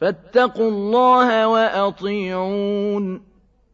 فاتقوا الله وأطيعون.